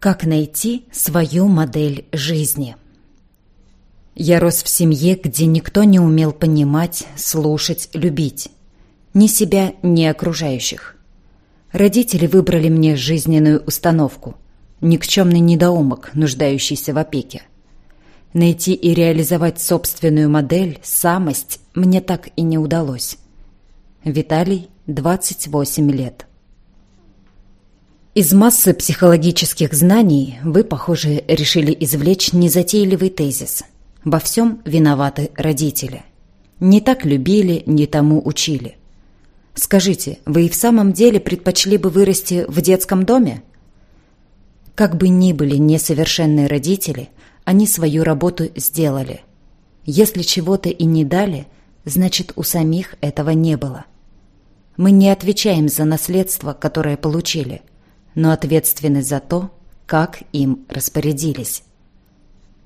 Как найти свою модель жизни? Я рос в семье, где никто не умел понимать, слушать, любить. Ни себя, ни окружающих. Родители выбрали мне жизненную установку. Никчемный недоумок, нуждающийся в опеке. Найти и реализовать собственную модель, самость, мне так и не удалось. Виталий, 28 лет. Из массы психологических знаний вы, похоже, решили извлечь незатейливый тезис. Во всем виноваты родители. Не так любили, не тому учили. Скажите, вы и в самом деле предпочли бы вырасти в детском доме? Как бы ни были несовершенные родители, они свою работу сделали. Если чего-то и не дали, значит, у самих этого не было. Мы не отвечаем за наследство, которое получили – но ответственны за то, как им распорядились.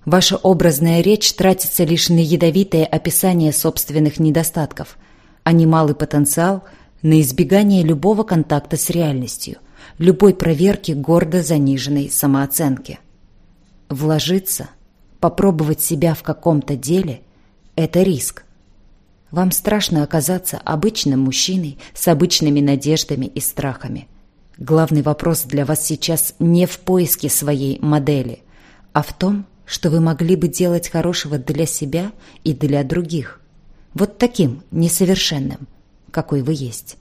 Ваша образная речь тратится лишь на ядовитое описание собственных недостатков, а немалый потенциал на избегание любого контакта с реальностью, любой проверки гордо заниженной самооценки. Вложиться, попробовать себя в каком-то деле – это риск. Вам страшно оказаться обычным мужчиной с обычными надеждами и страхами. Главный вопрос для вас сейчас не в поиске своей модели, а в том, что вы могли бы делать хорошего для себя и для других. Вот таким несовершенным, какой вы есть.